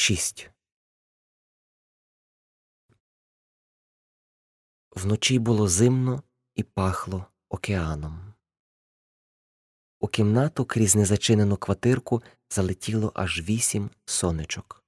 6. Вночі було зимно і пахло океаном. У кімнату крізь незачинену квартирку залетіло аж вісім сонечок.